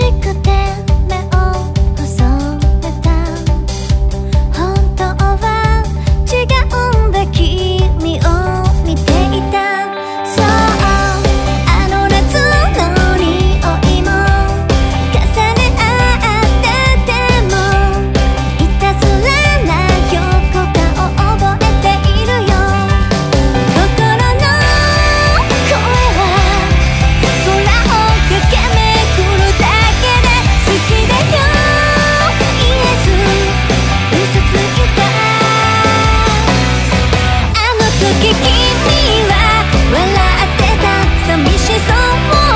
しく時君は笑ってた。寂しそう。